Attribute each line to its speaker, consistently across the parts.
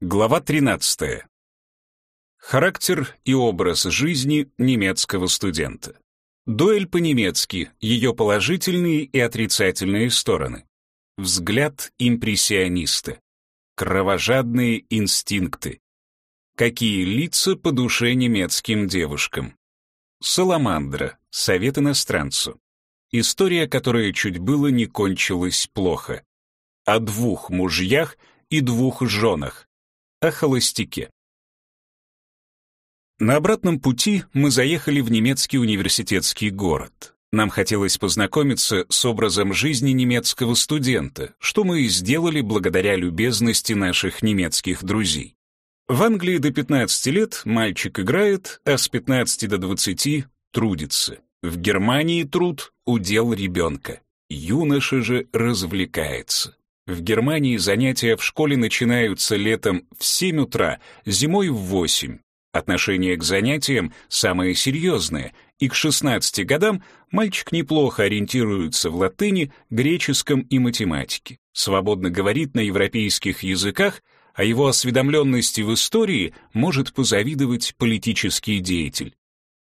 Speaker 1: Глава 13. Характер и образ жизни немецкого студента. Дуэль по-немецки, ее положительные и отрицательные стороны. Взгляд импрессиониста. Кровожадные инстинкты. Какие лица по душе немецким девушкам. Саламандра. Совет иностранцу. История, которая чуть было не кончилась плохо. О двух мужьях и двух женах. О холостяке. На обратном пути мы заехали в немецкий университетский город. Нам хотелось познакомиться с образом жизни немецкого студента, что мы и сделали благодаря любезности наших немецких друзей. В Англии до 15 лет мальчик играет, а с 15 до 20 трудится. В Германии труд — удел ребенка. Юноша же развлекается. В Германии занятия в школе начинаются летом в 7 утра, зимой в 8. Отношение к занятиям самое серьезное, и к 16 годам мальчик неплохо ориентируется в латыни, греческом и математике, свободно говорит на европейских языках, а его осведомленности в истории может позавидовать политический деятель.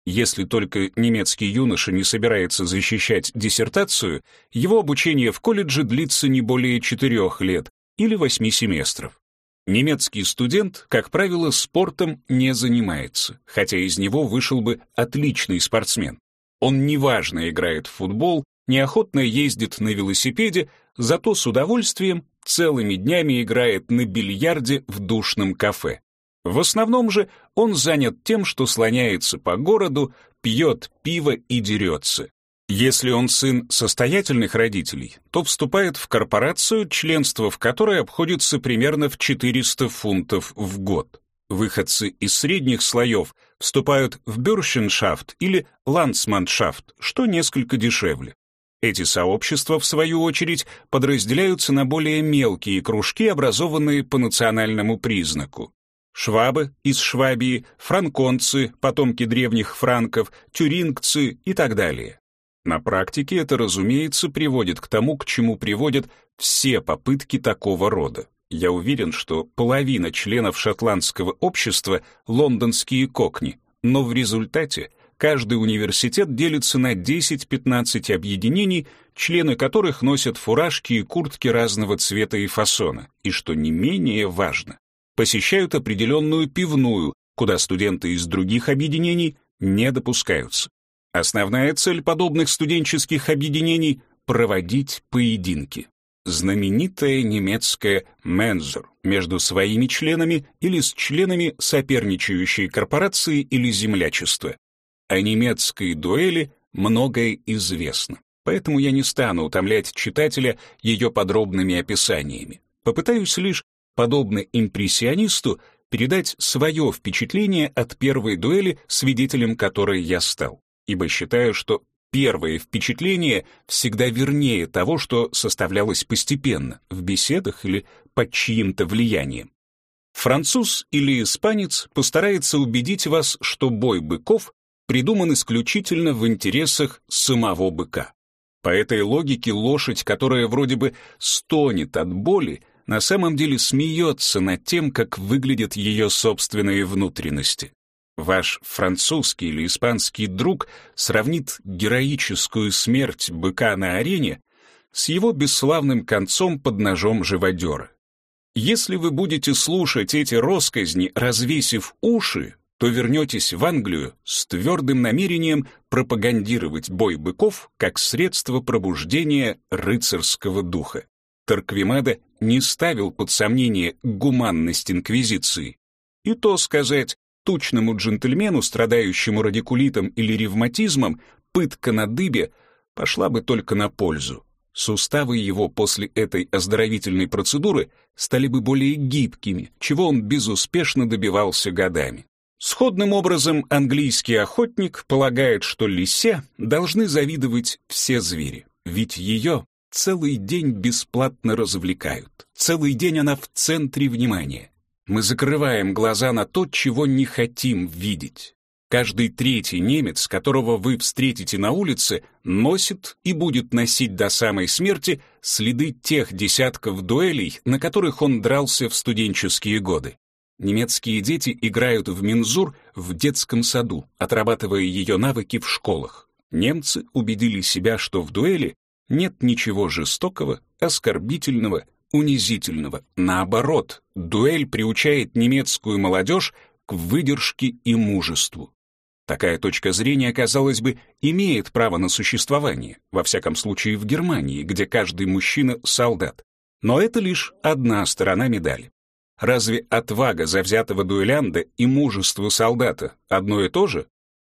Speaker 1: Если только немецкий юноша не собирается защищать диссертацию, его обучение в колледже длится не более четырех лет или восьми семестров. Немецкий студент, как правило, спортом не занимается, хотя из него вышел бы отличный спортсмен. Он неважно играет в футбол, неохотно ездит на велосипеде, зато с удовольствием целыми днями играет на бильярде в душном кафе. В основном же он занят тем, что слоняется по городу, пьет пиво и дерется. Если он сын состоятельных родителей, то вступает в корпорацию, членство в которой обходится примерно в 400 фунтов в год. Выходцы из средних слоев вступают в бюршеншафт или ландсманшафт, что несколько дешевле. Эти сообщества, в свою очередь, подразделяются на более мелкие кружки, образованные по национальному признаку. Швабы из Швабии, франконцы, потомки древних франков, тюрингцы и так далее. На практике это, разумеется, приводит к тому, к чему приводят все попытки такого рода. Я уверен, что половина членов шотландского общества — лондонские кокни, но в результате каждый университет делится на 10-15 объединений, члены которых носят фуражки и куртки разного цвета и фасона, и, что не менее важно, посещают определенную пивную, куда студенты из других объединений не допускаются. Основная цель подобных студенческих объединений — проводить поединки. Знаменитая немецкая «мензер» между своими членами или с членами соперничающей корпорации или землячества. О немецкой дуэли многое известно, поэтому я не стану утомлять читателя ее подробными описаниями. Попытаюсь лишь, подобно импрессионисту, передать свое впечатление от первой дуэли, свидетелем которой я стал ибо считаю, что первое впечатление всегда вернее того, что составлялось постепенно, в беседах или под чьим-то влиянием. Француз или испанец постарается убедить вас, что бой быков придуман исключительно в интересах самого быка. По этой логике лошадь, которая вроде бы стонет от боли, на самом деле смеется над тем, как выглядят ее собственные внутренности. Ваш французский или испанский друг сравнит героическую смерть быка на арене с его бесславным концом под ножом живодера. Если вы будете слушать эти росказни, развесив уши, то вернетесь в Англию с твердым намерением пропагандировать бой быков как средство пробуждения рыцарского духа. Торквемада не ставил под сомнение гуманность инквизиции. И то сказать, тучному джентльмену, страдающему радикулитом или ревматизмом, пытка на дыбе пошла бы только на пользу. Суставы его после этой оздоровительной процедуры стали бы более гибкими, чего он безуспешно добивался годами. Сходным образом английский охотник полагает, что лисе должны завидовать все звери, ведь ее целый день бесплатно развлекают, целый день она в центре внимания. Мы закрываем глаза на то, чего не хотим видеть. Каждый третий немец, которого вы встретите на улице, носит и будет носить до самой смерти следы тех десятков дуэлей, на которых он дрался в студенческие годы. Немецкие дети играют в мензур в детском саду, отрабатывая ее навыки в школах. Немцы убедили себя, что в дуэли нет ничего жестокого, оскорбительного, унизительного. Наоборот, дуэль приучает немецкую молодежь к выдержке и мужеству. Такая точка зрения, казалось бы, имеет право на существование, во всяком случае в Германии, где каждый мужчина — солдат. Но это лишь одна сторона медали. Разве отвага завзятого дуэлянда и мужество солдата одно и то же?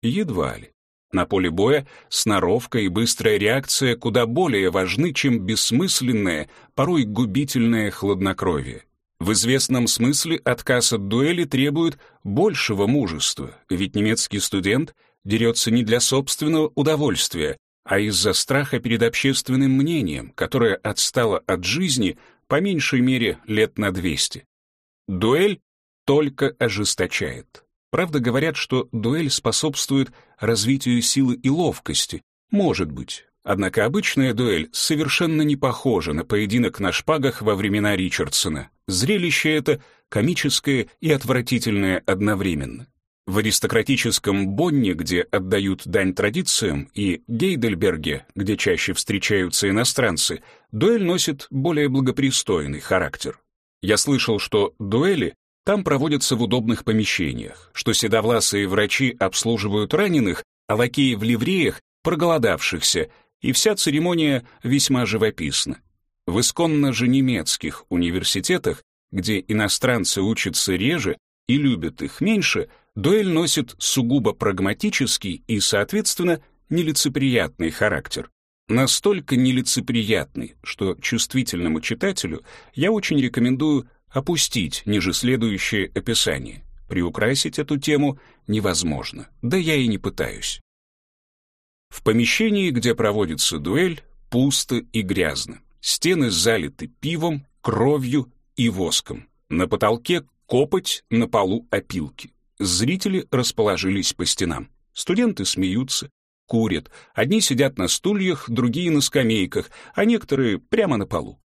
Speaker 1: Едва ли. На поле боя сноровка и быстрая реакция куда более важны, чем бессмысленное, порой губительное хладнокровие. В известном смысле отказ от дуэли требует большего мужества, ведь немецкий студент дерется не для собственного удовольствия, а из-за страха перед общественным мнением, которое отстало от жизни по меньшей мере лет на 200. Дуэль только ожесточает. Правда, говорят, что дуэль способствует развитию силы и ловкости. Может быть. Однако обычная дуэль совершенно не похожа на поединок на шпагах во времена Ричардсона. Зрелище это комическое и отвратительное одновременно. В аристократическом Бонне, где отдают дань традициям, и Гейдельберге, где чаще встречаются иностранцы, дуэль носит более благопристойный характер. Я слышал, что дуэли там проводятся в удобных помещениях, что седовласые врачи обслуживают раненых, а лакеи в ливреях — проголодавшихся, и вся церемония весьма живописна. В исконно же немецких университетах, где иностранцы учатся реже и любят их меньше, дуэль носит сугубо прагматический и, соответственно, нелицеприятный характер настолько нелицеприятный, что чувствительному читателю я очень рекомендую опустить ниже следующее описание. Приукрасить эту тему невозможно, да я и не пытаюсь. В помещении, где проводится дуэль, пусто и грязно. Стены залиты пивом, кровью и воском. На потолке копоть, на полу опилки. Зрители расположились по стенам. Студенты смеются, курят. Одни сидят на стульях, другие на скамейках, а некоторые прямо на полу.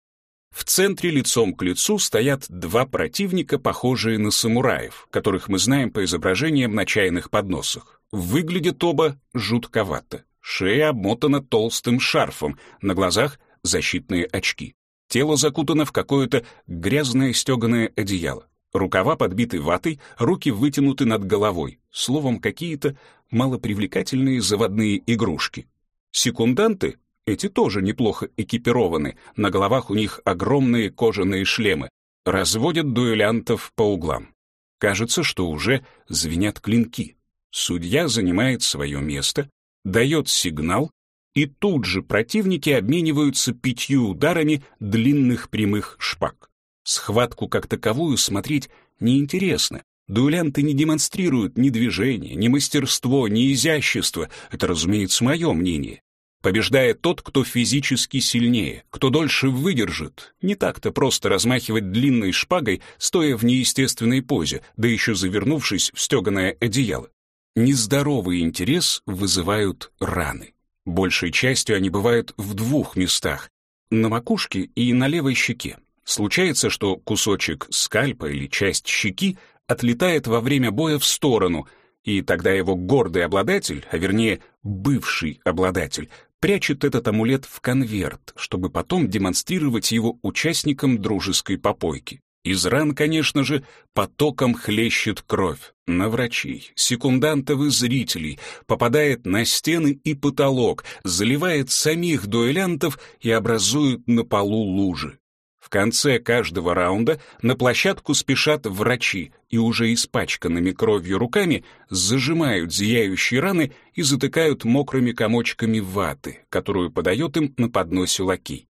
Speaker 1: В центре лицом к лицу стоят два противника, похожие на самураев, которых мы знаем по изображениям на чайных подносах. Выглядят оба жутковато. Шея обмотана толстым шарфом, на глазах защитные очки. Тело закутано в какое-то грязное стеганое одеяло. Рукава подбиты ватой, руки вытянуты над головой. Словом, какие-то малопривлекательные заводные игрушки. Секунданты, эти тоже неплохо экипированы, на головах у них огромные кожаные шлемы, разводят дуэлянтов по углам. Кажется, что уже звенят клинки. Судья занимает свое место, дает сигнал, и тут же противники обмениваются пятью ударами длинных прямых шпаг. Схватку как таковую смотреть неинтересно. Дуэлянты не демонстрируют ни движения, ни мастерство, ни изящество. Это, разумеется, мое мнение. Побеждает тот, кто физически сильнее, кто дольше выдержит. Не так-то просто размахивать длинной шпагой, стоя в неестественной позе, да еще завернувшись в стеганое одеяло. Нездоровый интерес вызывают раны. Большей частью они бывают в двух местах — на макушке и на левой щеке. Случается, что кусочек скальпа или часть щеки отлетает во время боя в сторону, и тогда его гордый обладатель, а вернее бывший обладатель, прячет этот амулет в конверт, чтобы потом демонстрировать его участникам дружеской попойки. Из ран, конечно же, потоком хлещет кровь. На врачей, секундантов и зрителей, попадает на стены и потолок, заливает самих дуэлянтов и образует на полу лужи. В конце каждого раунда на площадку спешат врачи и уже испачканными кровью руками зажимают зияющие раны и затыкают мокрыми комочками ваты, которую подает им на подносе лакей.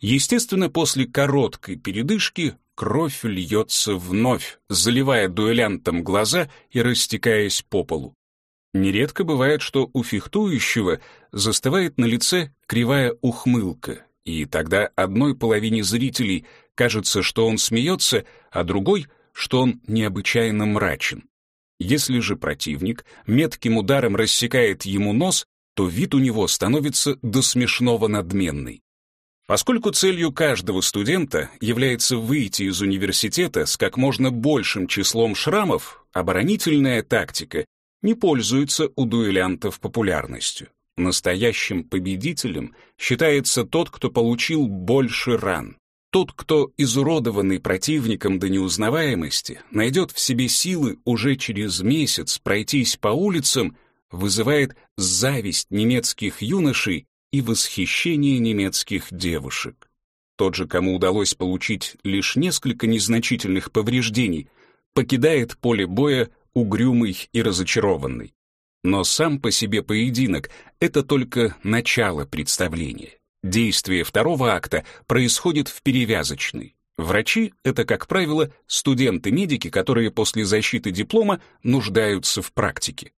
Speaker 1: Естественно, после короткой передышки кровь льется вновь, заливая дуэлянтам глаза и растекаясь по полу. Нередко бывает, что у фехтующего застывает на лице кривая ухмылка, и тогда одной половине зрителей кажется, что он смеется, а другой что он необычайно мрачен. Если же противник метким ударом рассекает ему нос, то вид у него становится до смешного надменный. Поскольку целью каждого студента является выйти из университета с как можно большим числом шрамов, оборонительная тактика не пользуется у дуэлянтов популярностью. Настоящим победителем считается тот, кто получил больше ран. Тот, кто, изуродованный противником до неузнаваемости, найдет в себе силы уже через месяц пройтись по улицам, вызывает зависть немецких юношей и восхищение немецких девушек. Тот же, кому удалось получить лишь несколько незначительных повреждений, покидает поле боя угрюмый и разочарованный. Но сам по себе поединок — это только начало представления. Действие второго акта происходит в перевязочной. Врачи — это, как правило, студенты-медики, которые после защиты диплома нуждаются в практике.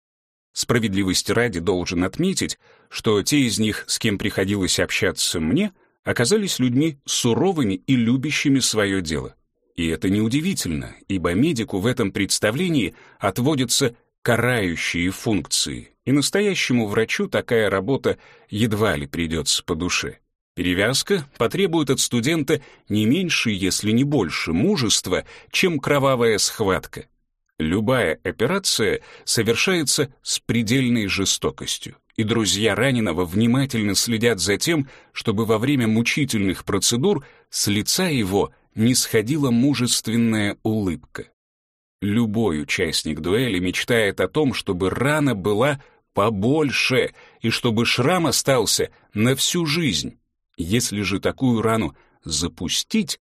Speaker 1: Справедливости ради должен отметить, что те из них, с кем приходилось общаться мне, оказались людьми суровыми и любящими свое дело. И это неудивительно, ибо медику в этом представлении отводятся карающие функции, и настоящему врачу такая работа едва ли придется по душе. Перевязка потребует от студента не меньше, если не больше, мужества, чем кровавая схватка. Любая операция совершается с предельной жестокостью, и друзья раненого внимательно следят за тем, чтобы во время мучительных процедур с лица его не сходила мужественная улыбка. Любой участник дуэли мечтает о том, чтобы рана была побольше и чтобы шрам остался на всю жизнь. Если же такую рану запустить,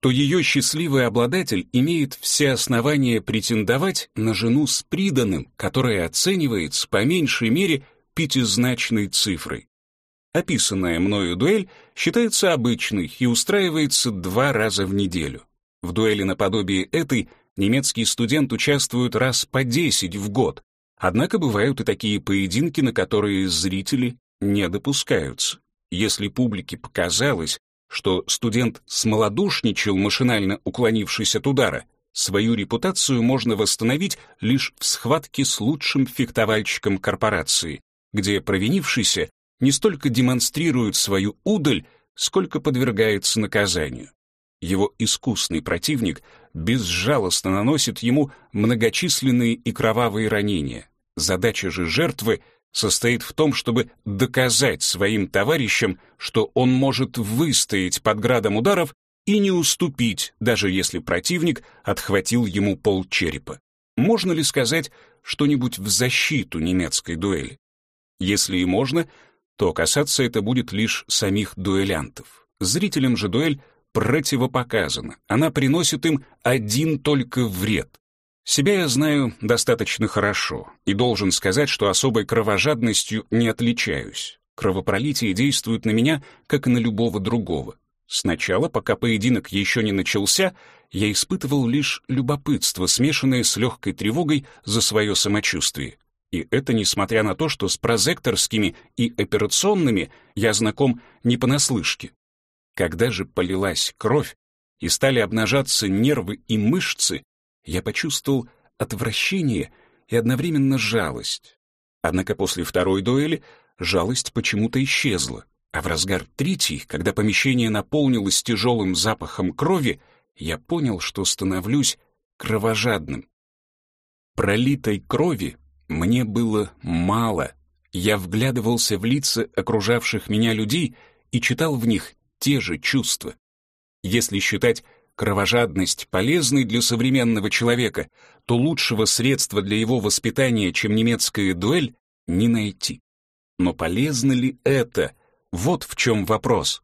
Speaker 1: то ее счастливый обладатель имеет все основания претендовать на жену с приданым, которая оценивается по меньшей мере пятизначной цифрой. Описанная мною дуэль считается обычной и устраивается два раза в неделю. В дуэли наподобие этой немецкий студент участвует раз по 10 в год, Однако бывают и такие поединки, на которые зрители не допускаются. Если публике показалось, что студент смолодушничал, машинально уклонившись от удара, свою репутацию можно восстановить лишь в схватке с лучшим фехтовальщиком корпорации, где провинившийся не столько демонстрирует свою удаль, сколько подвергается наказанию. Его искусный противник безжалостно наносит ему многочисленные и кровавые ранения. Задача же жертвы состоит в том, чтобы доказать своим товарищам, что он может выстоять под градом ударов и не уступить, даже если противник отхватил ему полчерепа. Можно ли сказать что-нибудь в защиту немецкой дуэли? Если и можно, то касаться это будет лишь самих дуэлянтов. Зрителям же дуэль противопоказана. Она приносит им один только вред. Себя я знаю достаточно хорошо и должен сказать, что особой кровожадностью не отличаюсь. Кровопролитие действует на меня, как и на любого другого. Сначала, пока поединок еще не начался, я испытывал лишь любопытство, смешанное с легкой тревогой за свое самочувствие. И это несмотря на то, что с прозекторскими и операционными я знаком не понаслышке. Когда же полилась кровь и стали обнажаться нервы и мышцы, я почувствовал отвращение и одновременно жалость. Однако после второй дуэли жалость почему-то исчезла, а в разгар третьей, когда помещение наполнилось тяжелым запахом крови, я понял, что становлюсь кровожадным. Пролитой крови мне было мало. Я вглядывался в лица окружавших меня людей и читал в них те же чувства. Если считать кровожадность полезной для современного человека, то лучшего средства для его воспитания, чем немецкая дуэль, не найти. Но полезно ли это? Вот в чем вопрос.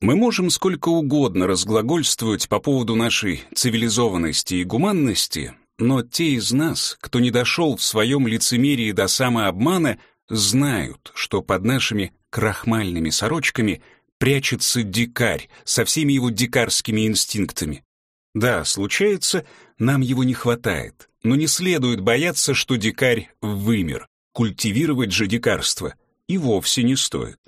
Speaker 1: Мы можем сколько угодно разглагольствовать по поводу нашей цивилизованности и гуманности, но те из нас, кто не дошел в своем лицемерии до самообмана, знают, что под нашими крахмальными сорочками – прячется дикарь со всеми его дикарскими инстинктами. Да, случается, нам его не хватает, но не следует бояться, что дикарь вымер. Культивировать же дикарство и вовсе не стоит.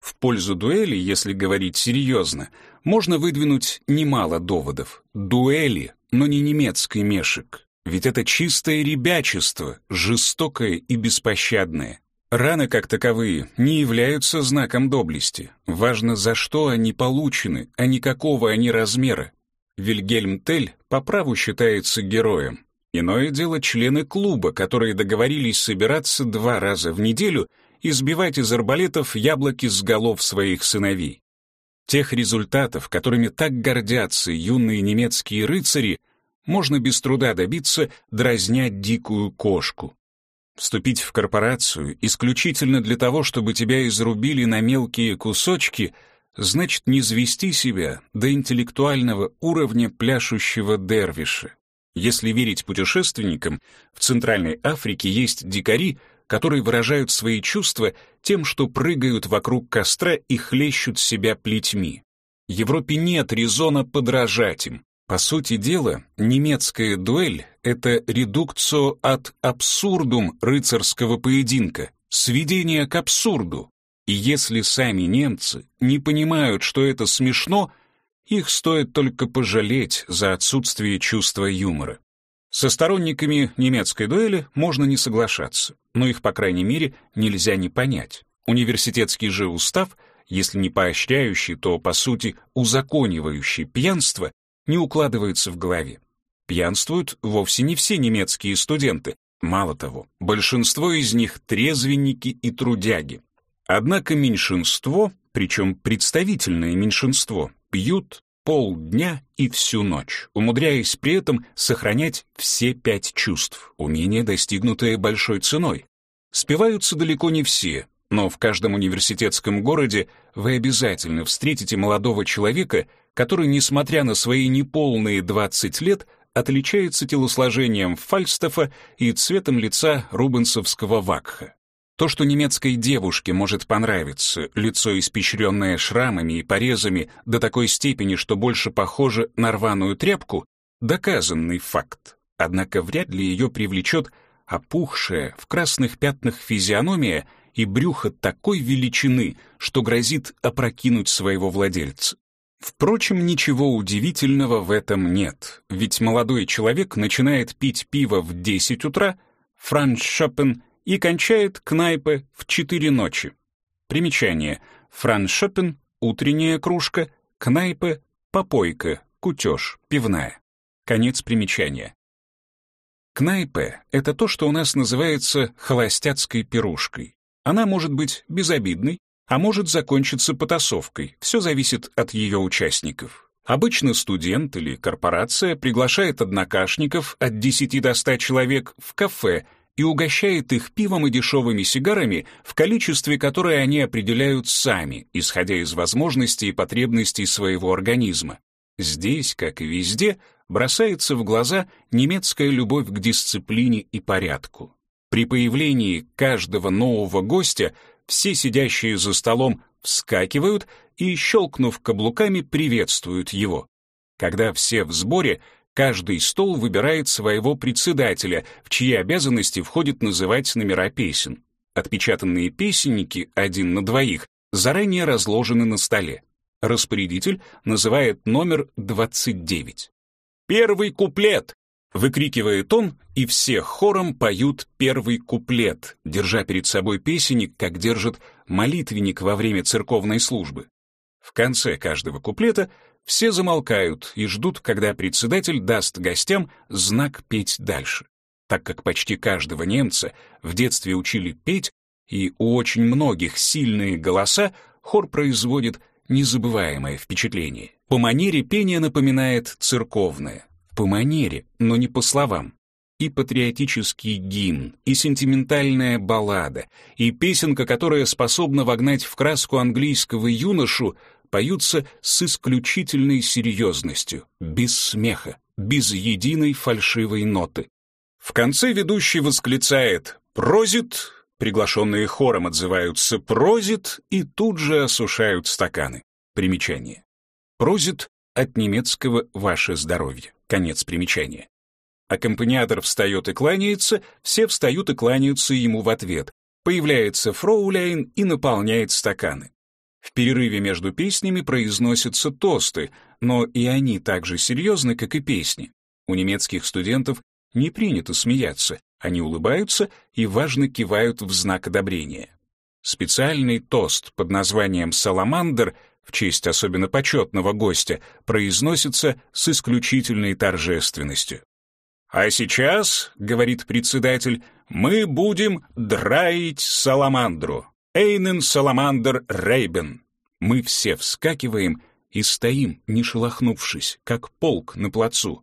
Speaker 1: В пользу дуэли, если говорить серьезно, можно выдвинуть немало доводов. Дуэли но не немецкий мешек. Ведь это чистое ребячество, жестокое и беспощадное. Раны, как таковые, не являются знаком доблести. Важно, за что они получены, а не какого они размера. Вильгельм Тель по праву считается героем. Иное дело члены клуба, которые договорились собираться два раза в неделю и сбивать из арбалетов яблоки с голов своих сыновей. Тех результатов, которыми так гордятся юные немецкие рыцари, можно без труда добиться, дразня дикую кошку. Вступить в корпорацию исключительно для того, чтобы тебя изрубили на мелкие кусочки, значит не звести себя до интеллектуального уровня пляшущего дервиша. Если верить путешественникам, в Центральной Африке есть дикари, которые выражают свои чувства тем, что прыгают вокруг костра и хлещут себя плетьми. Европе нет резона подражать им. По сути дела, немецкая дуэль — это редукцио от абсурдум рыцарского поединка, сведение к абсурду. И если сами немцы не понимают, что это смешно, их стоит только пожалеть за отсутствие чувства юмора. Со сторонниками немецкой дуэли можно не соглашаться, но их, по крайней мере, нельзя не понять. Университетский же устав, если не поощряющий, то, по сути, узаконивающий пьянство, не укладывается в голове. Пьянствуют вовсе не все немецкие студенты. Мало того, большинство из них трезвенники и трудяги. Однако меньшинство, причем представительное меньшинство, пьют полдня и всю ночь, умудряясь при этом сохранять все пять чувств, умение, достигнутое большой ценой. Спиваются далеко не все, но в каждом университетском городе вы обязательно встретите молодого человека, который, несмотря на свои неполные 20 лет, отличается телосложением Фальстафа и цветом лица рубенсовского вакха. То, что немецкой девушке может понравиться, лицо испещренное шрамами и порезами до такой степени, что больше похоже на рваную тряпку, доказанный факт. Однако вряд ли ее привлечет опухшая в красных пятнах физиономия и брюхо такой величины, что грозит опрокинуть своего владельца. Впрочем, ничего удивительного в этом нет, ведь молодой человек начинает пить пиво в 10 утра, Франц Шопен, и кончает кнайпе в 4 ночи. Примечание. Франц Шопен — утренняя кружка, кнайпе — попойка, кутеж, пивная. Конец примечания. Кнайпе — это то, что у нас называется холостяцкой пирушкой. Она может быть безобидной, а может закончиться потасовкой, все зависит от ее участников. Обычно студент или корпорация приглашает однокашников от 10 до 100 человек в кафе и угощает их пивом и дешевыми сигарами в количестве, которое они определяют сами, исходя из возможностей и потребностей своего организма. Здесь, как и везде, бросается в глаза немецкая любовь к дисциплине и порядку. При появлении каждого нового гостя все сидящие за столом вскакивают и, щелкнув каблуками, приветствуют его. Когда все в сборе, каждый стол выбирает своего председателя, в чьи обязанности входит называть номера песен. Отпечатанные песенники, один на двоих, заранее разложены на столе. Распорядитель называет номер 29. «Первый куплет!» Выкрикивает он, и все хором поют первый куплет, держа перед собой песенник, как держит молитвенник во время церковной службы. В конце каждого куплета все замолкают и ждут, когда председатель даст гостям знак петь дальше. Так как почти каждого немца в детстве учили петь, и у очень многих сильные голоса, хор производит незабываемое впечатление. По манере пения напоминает церковное, по манере, но не по словам. И патриотический гимн, и сентиментальная баллада, и песенка, которая способна вогнать в краску английского юношу, поются с исключительной серьезностью, без смеха, без единой фальшивой ноты. В конце ведущий восклицает «Прозит!», приглашенные хором отзываются «Прозит!» и тут же осушают стаканы. Примечание. «Прозит» от немецкого «Ваше здоровье». Конец примечания. Аккомпаниатор встает и кланяется, все встают и кланяются ему в ответ. Появляется фроуляйн и наполняет стаканы. В перерыве между песнями произносятся тосты, но и они так же серьезны, как и песни. У немецких студентов не принято смеяться, они улыбаются и важно кивают в знак одобрения. Специальный тост под названием «Саламандр» в честь особенно почетного гостя произносится с исключительной торжественностью. «А сейчас, — говорит председатель, — мы будем драить саламандру. Эйнен Саламандр Рейбен». Мы все вскакиваем и стоим, не шелохнувшись, как полк на плацу.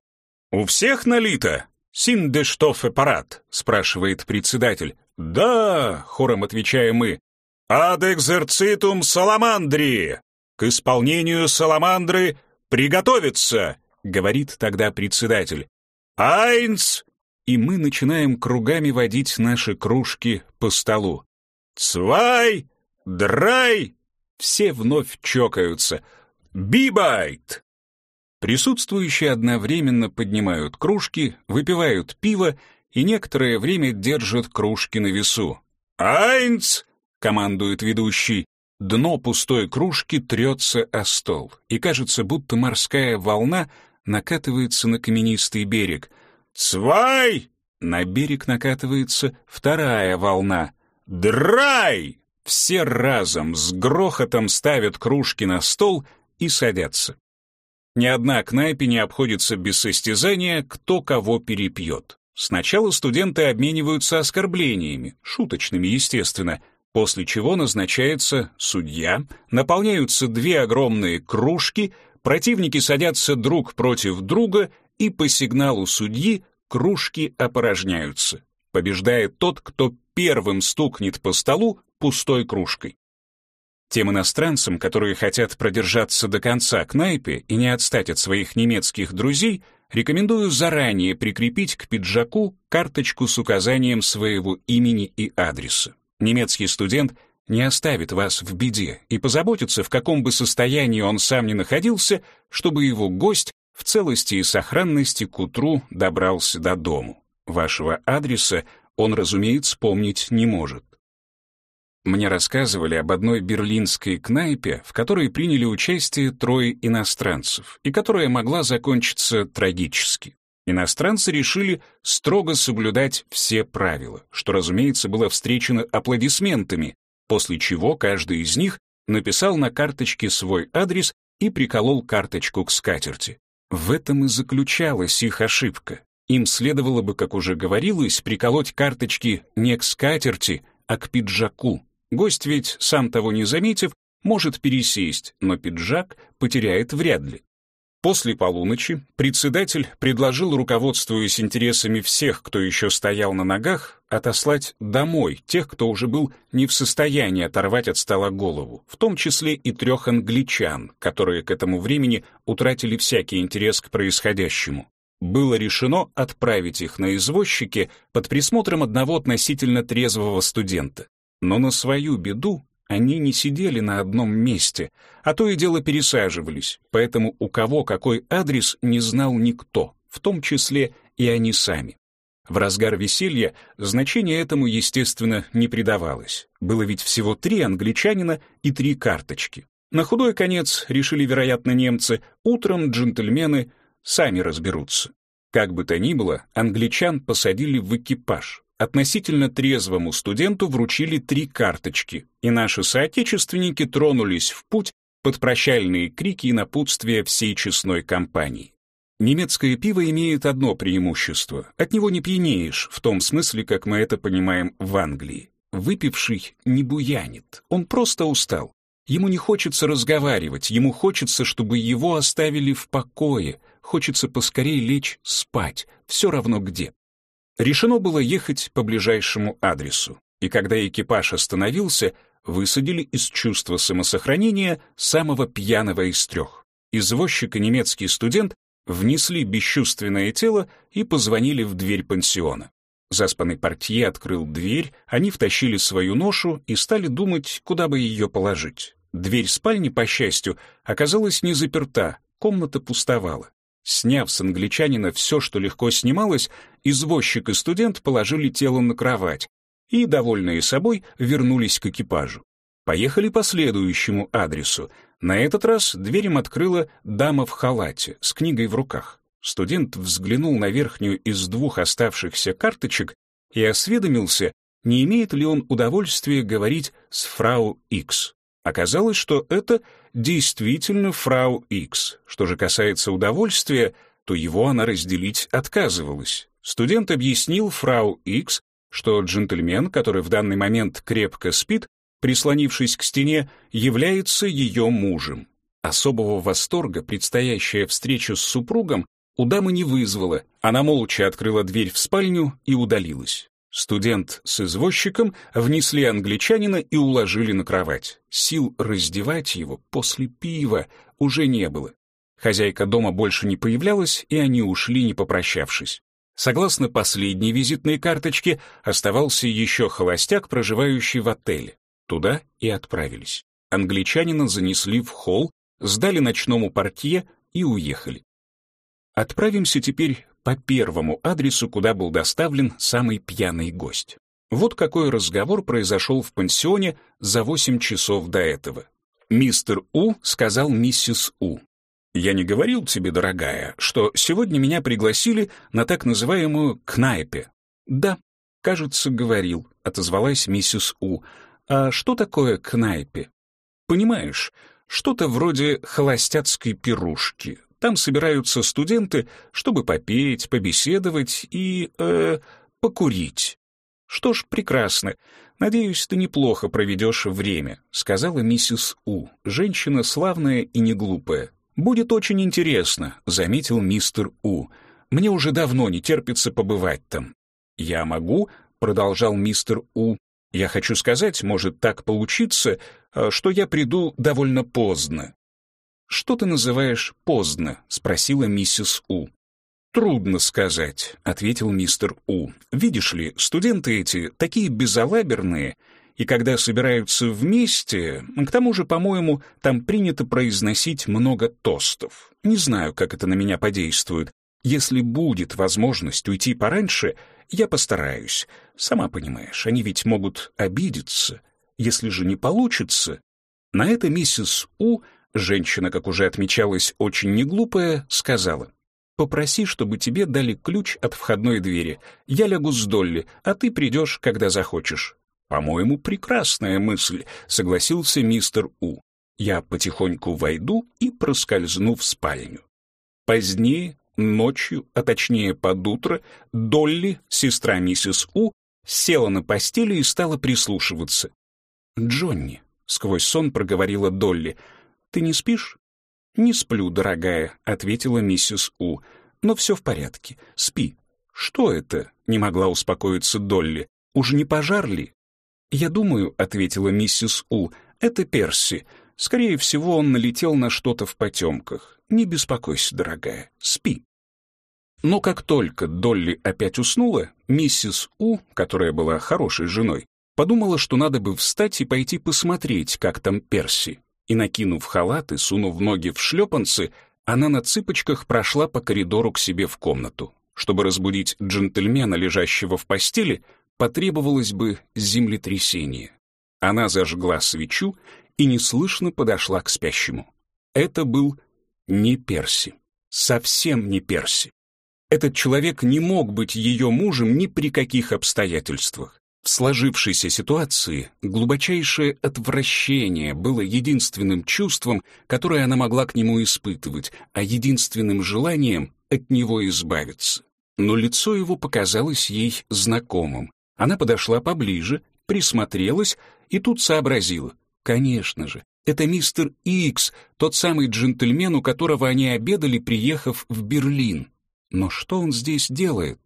Speaker 1: «У всех налито?» «Синдештоф аппарат?» — спрашивает председатель. «Да!» — хором отвечаем мы. «Ад экзерцитум саламандри!» «К исполнению саламандры приготовиться!» — говорит тогда председатель. «Айнс!» И мы начинаем кругами водить наши кружки по столу. «Цвай! Драй!» Все вновь чокаются. «Бибайт!» Присутствующие одновременно поднимают кружки, выпивают пиво и некоторое время держат кружки на весу. «Айнц!» — командует ведущий. Дно пустой кружки трется о стол, и кажется, будто морская волна накатывается на каменистый берег. «Цвай!» — на берег накатывается вторая волна. «Драй!» Все разом с грохотом ставят кружки на стол и садятся. Ни одна кнайпе не обходится без состязания, кто кого перепьет. Сначала студенты обмениваются оскорблениями, шуточными, естественно, после чего назначается судья, наполняются две огромные кружки, противники садятся друг против друга, и по сигналу судьи кружки опорожняются. Побеждает тот, кто первым стукнет по столу пустой кружкой. Тем иностранцам, которые хотят продержаться до конца к найпе и не отстать от своих немецких друзей, рекомендую заранее прикрепить к пиджаку карточку с указанием своего имени и адреса. Немецкий студент не оставит вас в беде и позаботится, в каком бы состоянии он сам ни находился, чтобы его гость в целости и сохранности к утру добрался до дому. Вашего адреса он, разумеется, помнить не может. Мне рассказывали об одной берлинской кнайпе, в которой приняли участие трое иностранцев, и которая могла закончиться трагически. Иностранцы решили строго соблюдать все правила, что, разумеется, было встречено аплодисментами, после чего каждый из них написал на карточке свой адрес и приколол карточку к скатерти. В этом и заключалась их ошибка. Им следовало бы, как уже говорилось, приколоть карточки не к скатерти, а к пиджаку, Гость ведь, сам того не заметив, может пересесть, но пиджак потеряет вряд ли. После полуночи председатель предложил, руководствуясь интересами всех, кто еще стоял на ногах, отослать домой тех, кто уже был не в состоянии оторвать от стола голову, в том числе и трех англичан, которые к этому времени утратили всякий интерес к происходящему. Было решено отправить их на извозчике под присмотром одного относительно трезвого студента. Но на свою беду они не сидели на одном месте, а то и дело пересаживались, поэтому у кого какой адрес не знал никто, в том числе и они сами. В разгар веселья значение этому, естественно, не придавалось. Было ведь всего три англичанина и три карточки. На худой конец, решили, вероятно, немцы, утром джентльмены сами разберутся. Как бы то ни было, англичан посадили в экипаж, относительно трезвому студенту вручили три карточки, и наши соотечественники тронулись в путь под прощальные крики и напутствия всей честной компании. Немецкое пиво имеет одно преимущество. От него не пьянеешь, в том смысле, как мы это понимаем в Англии. Выпивший не буянит, он просто устал. Ему не хочется разговаривать, ему хочется, чтобы его оставили в покое, хочется поскорее лечь спать, все равно где. Решено было ехать по ближайшему адресу, и когда экипаж остановился, высадили из чувства самосохранения самого пьяного из трех. Извозчик и немецкий студент внесли бесчувственное тело и позвонили в дверь пансиона. Заспанный портье открыл дверь, они втащили свою ношу и стали думать, куда бы ее положить. Дверь спальни, по счастью, оказалась не заперта, комната пустовала. Сняв с англичанина все, что легко снималось, извозчик и студент положили тело на кровать и, довольные собой, вернулись к экипажу. Поехали по следующему адресу. На этот раз дверь им открыла дама в халате с книгой в руках. Студент взглянул на верхнюю из двух оставшихся карточек и осведомился, не имеет ли он удовольствия говорить с фрау Икс. Оказалось, что это действительно фрау Икс. Что же касается удовольствия, то его она разделить отказывалась. Студент объяснил фрау Икс, что джентльмен, который в данный момент крепко спит, прислонившись к стене, является ее мужем. Особого восторга предстоящая встреча с супругом у дамы не вызвала. Она молча открыла дверь в спальню и удалилась. Студент с извозчиком внесли англичанина и уложили на кровать. Сил раздевать его после пива уже не было. Хозяйка дома больше не появлялась, и они ушли, не попрощавшись. Согласно последней визитной карточке, оставался еще холостяк, проживающий в отеле. Туда и отправились. Англичанина занесли в холл, сдали ночному портье и уехали. Отправимся теперь по первому адресу, куда был доставлен самый пьяный гость. Вот какой разговор произошел в пансионе за 8 часов до этого. Мистер У сказал миссис У. «Я не говорил тебе, дорогая, что сегодня меня пригласили на так называемую кнайпе». «Да, кажется, говорил», — отозвалась миссис У. «А что такое кнайпе?» «Понимаешь, что-то вроде холостяцкой пирушки. Там собираются студенты, чтобы попеть, побеседовать и... э покурить». «Что ж, прекрасно. Надеюсь, ты неплохо проведешь время», — сказала миссис У, женщина славная и неглупая. «Будет очень интересно», — заметил мистер У. «Мне уже давно не терпится побывать там». «Я могу», — продолжал мистер У. «Я хочу сказать, может так получиться, э, что я приду довольно поздно». «Что ты называешь поздно?» — спросила миссис У. «Трудно сказать», — ответил мистер У. «Видишь ли, студенты эти такие безалаберные, и когда собираются вместе, к тому же, по-моему, там принято произносить много тостов. Не знаю, как это на меня подействует. Если будет возможность уйти пораньше, я постараюсь. Сама понимаешь, они ведь могут обидеться. Если же не получится... На это миссис У, женщина, как уже отмечалось, очень неглупая, сказала. «Попроси, чтобы тебе дали ключ от входной двери. Я лягу с Долли, а ты придешь, когда захочешь. «По-моему, прекрасная мысль», — согласился мистер У. «Я потихоньку войду и проскользну в спальню». Позднее, ночью, а точнее под утро, Долли, сестра миссис У, села на постели и стала прислушиваться. «Джонни», — сквозь сон проговорила Долли, — «ты не спишь?» «Не сплю, дорогая», — ответила миссис У. «Но все в порядке. Спи». «Что это?» — не могла успокоиться Долли. «Уж не пожар ли?» «Я думаю», — ответила миссис У, — «это Перси. Скорее всего, он налетел на что-то в потемках. Не беспокойся, дорогая, спи». Но как только Долли опять уснула, миссис У, которая была хорошей женой, подумала, что надо бы встать и пойти посмотреть, как там Перси. И, накинув халат и сунув ноги в шлепанцы, она на цыпочках прошла по коридору к себе в комнату. Чтобы разбудить джентльмена, лежащего в постели, потребовалось бы землетрясение. Она зажгла свечу и неслышно подошла к спящему. Это был не Перси, совсем не Перси. Этот человек не мог быть ее мужем ни при каких обстоятельствах. В сложившейся ситуации глубочайшее отвращение было единственным чувством, которое она могла к нему испытывать, а единственным желанием от него избавиться. Но лицо его показалось ей знакомым, она подошла поближе, присмотрелась и тут сообразила. Конечно же, это мистер Икс, тот самый джентльмен, у которого они обедали, приехав в Берлин. Но что он здесь делает?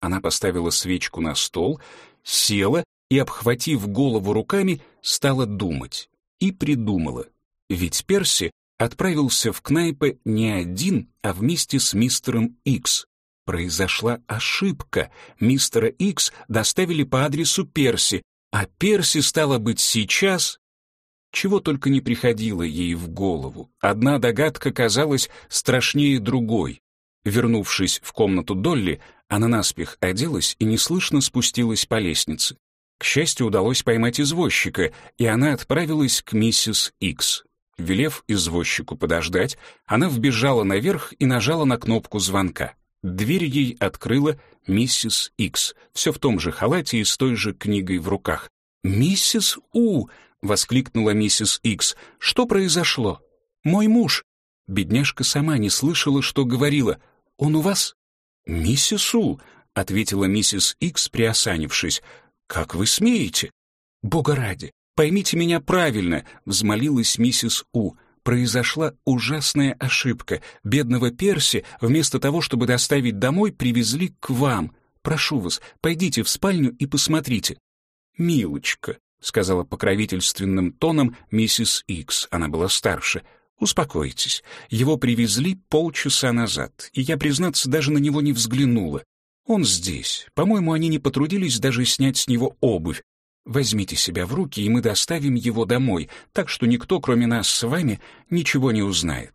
Speaker 1: Она поставила свечку на стол, села и, обхватив голову руками, стала думать. И придумала. Ведь Перси отправился в Кнайпе не один, а вместе с мистером Икс. Произошла ошибка. Мистера Икс доставили по адресу Перси, а Перси, стало быть, сейчас... Чего только не приходило ей в голову. Одна догадка казалась страшнее другой. Вернувшись в комнату Долли, она наспех оделась и неслышно спустилась по лестнице. К счастью, удалось поймать извозчика, и она отправилась к миссис Икс. Велев извозчику подождать, она вбежала наверх и нажала на кнопку звонка. Дверь ей открыла миссис Икс, все в том же халате и с той же книгой в руках. «Миссис У!» — воскликнула миссис Икс. «Что произошло?» «Мой муж!» Бедняжка сама не слышала, что говорила. «Он у вас?» «Миссис У!» — ответила миссис Икс, приосанившись. «Как вы смеете?» «Бога ради, поймите меня правильно!» — взмолилась миссис У произошла ужасная ошибка. Бедного Перси вместо того, чтобы доставить домой, привезли к вам. Прошу вас, пойдите в спальню и посмотрите. Милочка, сказала покровительственным тоном миссис Икс, она была старше. Успокойтесь. Его привезли полчаса назад, и я, признаться, даже на него не взглянула. Он здесь. По-моему, они не потрудились даже снять с него обувь. Возьмите себя в руки, и мы доставим его домой, так что никто, кроме нас с вами, ничего не узнает».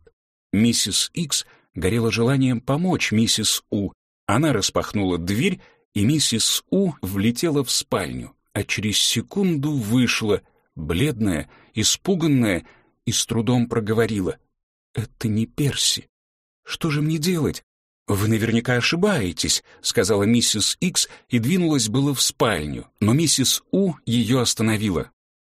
Speaker 1: Миссис Икс горела желанием помочь миссис У. Она распахнула дверь, и миссис У влетела в спальню, а через секунду вышла, бледная, испуганная, и с трудом проговорила. «Это не Перси. Что же мне делать? «Вы наверняка ошибаетесь», — сказала миссис Икс и двинулась было в спальню, но миссис У ее остановила.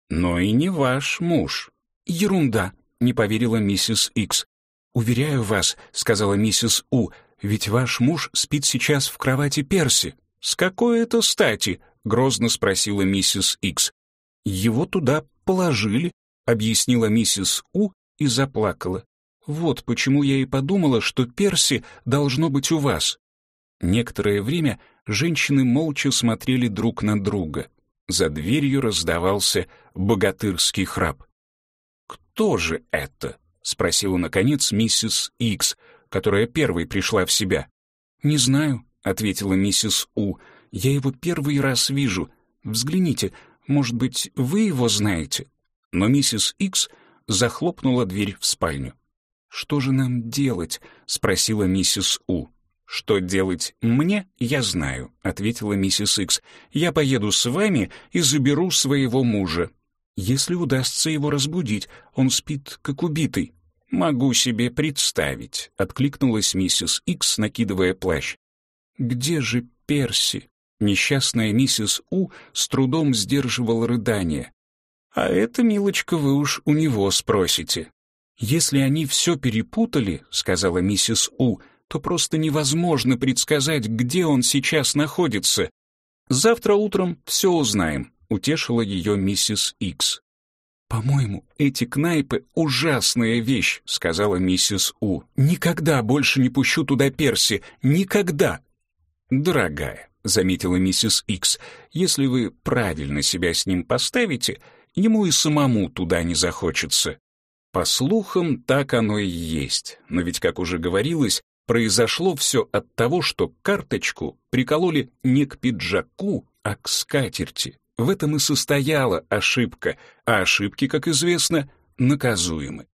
Speaker 1: «Но и не ваш муж». «Ерунда», — не поверила миссис Икс. «Уверяю вас», — сказала миссис У, «ведь ваш муж спит сейчас в кровати Перси». «С какой это стати?» — грозно спросила миссис Икс. «Его туда положили», — объяснила миссис У и заплакала. Вот почему я и подумала, что Перси должно быть у вас. Некоторое время женщины молча смотрели друг на друга. За дверью раздавался богатырский храп. «Кто же это?» — спросила, наконец, миссис Икс, которая первой пришла в себя. «Не знаю», — ответила миссис У. «Я его первый раз вижу. Взгляните, может быть, вы его знаете?» Но миссис Икс захлопнула дверь в спальню. «Что же нам делать?» — спросила миссис У. «Что делать мне, я знаю», — ответила миссис Икс. «Я поеду с вами и заберу своего мужа. Если удастся его разбудить, он спит как убитый». «Могу себе представить», — откликнулась миссис Икс, накидывая плащ. «Где же Перси?» Несчастная миссис У с трудом сдерживала рыдание. «А это, милочка, вы уж у него спросите. «Если они все перепутали, — сказала миссис У, — то просто невозможно предсказать, где он сейчас находится. Завтра утром все узнаем», — утешила ее миссис Икс. «По-моему, эти кнайпы — ужасная вещь», — сказала миссис У. «Никогда больше не пущу туда Перси. Никогда!» «Дорогая», — заметила миссис Икс, — «если вы правильно себя с ним поставите, ему и самому туда не захочется. По слухам, так оно и есть. Но ведь, как уже говорилось, произошло все от того, что карточку прикололи не к пиджаку, а к скатерти. В этом и состояла ошибка, а ошибки, как известно, наказуемы.